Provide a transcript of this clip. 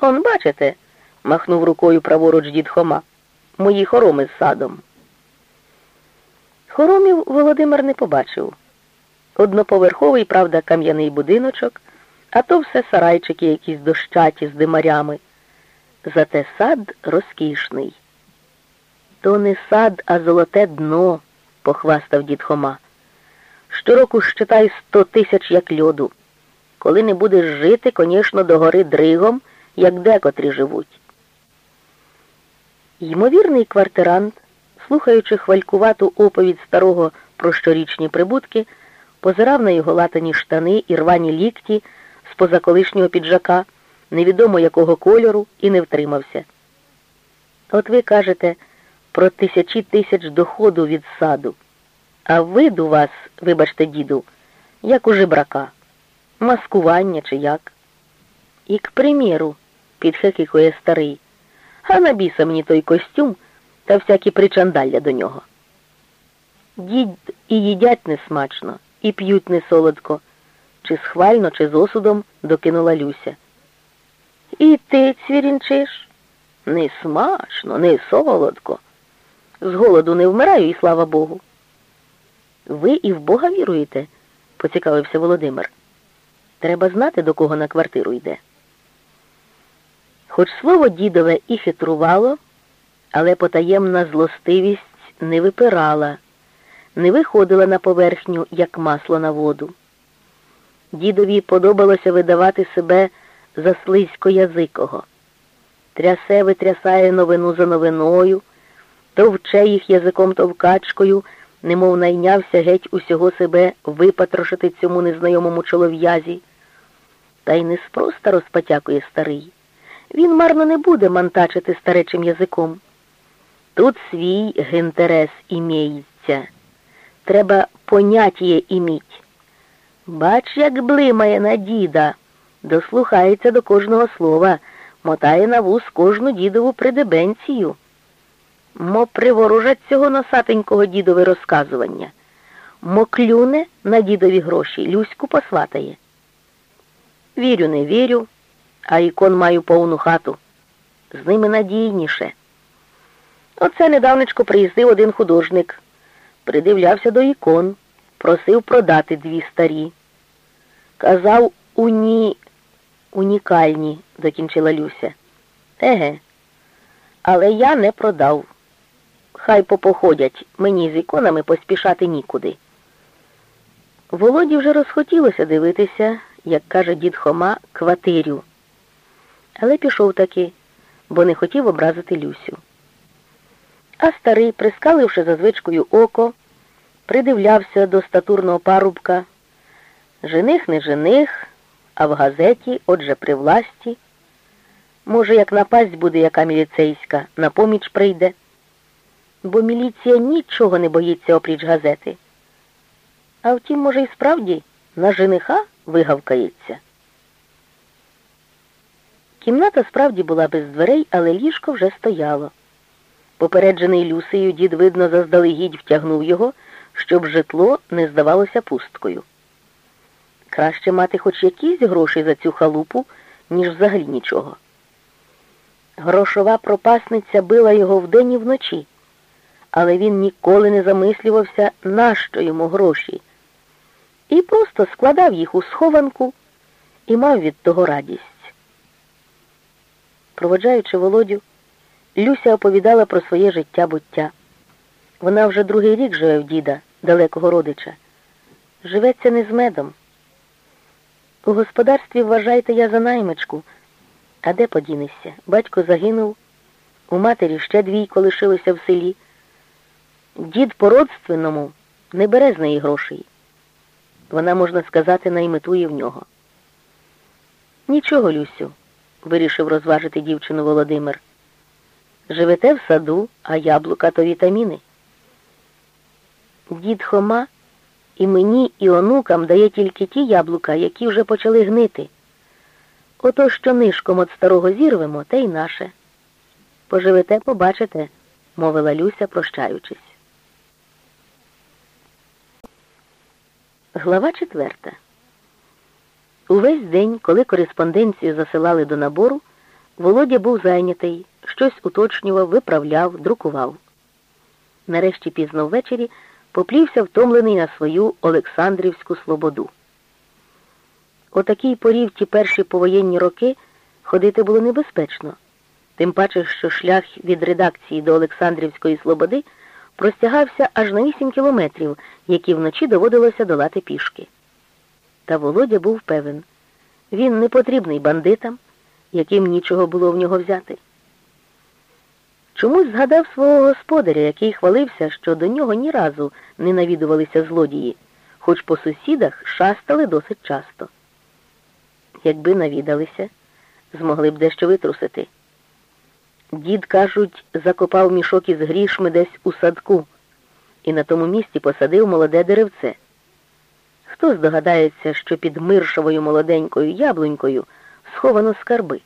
Он, бачите, махнув рукою праворуч дід Хома, мої хороми з садом. Хоромів Володимир не побачив. Одноповерховий, правда, кам'яний будиночок, а то все сарайчики якісь дощаті з димарями. Зате сад розкішний. То не сад, а золоте дно, похвастав дід Хома. Щороку щитай сто тисяч як льоду. Коли не будеш жити, конечно, догори дригом, як декотрі живуть. Ймовірний квартирант, слухаючи хвалькувату оповідь старого про щорічні прибутки, позирав на його латані штани і рвані лікті з позаколишнього піджака, невідомо якого кольору, і не втримався. От ви кажете про тисячі тисяч доходу від саду, а вид у вас, вибачте, діду, як у жебрака, маскування чи як. І, к приміру, підхекикує старий, а набіса мені той костюм та всякі причандалля до нього. Дід і їдять несмачно, і п'ють не солодко, чи схвально, чи з осудом докинула Люся. І ти цвірінчиш? Не смачно, не солодко. З голоду не вмираю, і слава Богу. Ви і в Бога віруєте, поцікавився Володимир. Треба знати, до кого на квартиру йде. Хоч слово дідове і хитрувало, але потаємна злостивість не випирала, не виходила на поверхню, як масло на воду. Дідові подобалося видавати себе за слизькоязикого. Трясе витрясає новину за новиною, товче їх язиком товкачкою, немов найнявся геть усього себе випатрошити цьому незнайомому чолов'язі. Та й неспроста розпотякує старий. Він марно не буде мантачити старечим язиком. Тут свій гінтерес імеється. Треба поняттє іміть. Бач, як блимає на діда, дослухається до кожного слова, мотає на вуз кожну дідову придебенцію. Мо приворожать цього носатенького дідове розказування. Мо клюне на дідові гроші, Люську посватає. Вірю, не вірю, а ікон маю повну хату. З ними надійніше. Оце недавнечко приїздив один художник, придивлявся до ікон, просив продати дві старі. Казав, уні... унікальні, докінчила Люся. Еге, але я не продав. Хай попоходять, мені з іконами поспішати нікуди. Володі вже розхотілося дивитися, як каже дід Хома, кватирю. Але пішов таки, бо не хотів образити Люсю. А старий, прискаливши за звичкою око, придивлявся до статурного парубка. Жених не жених, а в газеті, отже, при власті. Може, як напасть буде яка міліцейська, на поміч прийде, бо міліція нічого не боїться опріч газети. А втім, може, і справді на жениха вигавкається. Кімната справді була без дверей, але ліжко вже стояло. Попереджений Люсею дід, видно, заздалегідь втягнув його, щоб житло не здавалося пусткою. Краще мати хоч якісь гроші за цю халупу, ніж взагалі нічого. Грошова пропасниця била його вдень і вночі, але він ніколи не замислювався, нащо йому гроші, і просто складав їх у схованку і мав від того радість. Проводжаючи Володю, Люся оповідала про своє життя буття. Вона вже другий рік живе в діда, далекого родича. Живеться не з медом. У господарстві вважайте я за наймичку. А де подінешся? Батько загинув, у матері ще двійко лишилося в селі. Дід по родственному не бере з неї грошей. Вона, можна сказати, наймитує в нього. Нічого, Люсю, вирішив розважити дівчину Володимир. Живете в саду, а яблука то вітаміни. Дід Хома і мені, і онукам дає тільки ті яблука, які вже почали гнити. Ото, що нишком от старого зірвемо, те й наше. Поживете, побачите, мовила Люся, прощаючись. Глава четверта. Увесь день, коли кореспонденцію засилали до набору, Володя був зайнятий, щось уточнював, виправляв, друкував. Нарешті пізно ввечері поплівся втомлений на свою Олександрівську слободу. О такій порі в ті перші повоєнні роки ходити було небезпечно, тим паче, що шлях від редакції до Олександрівської Слободи простягався аж на вісім кілометрів, які вночі доводилося долати пішки. Та Володя був певен, він не потрібний бандитам, яким нічого було в нього взяти. Чомусь згадав свого господаря, який хвалився, що до нього ні разу не навідувалися злодії, хоч по сусідах шастали досить часто. Якби навідалися, змогли б дещо витрусити. Дід, кажуть, закопав мішок із грішми десь у садку і на тому місці посадив молоде деревце. Хто здогадається, що під миршовою молоденькою яблунькою сховано скарби?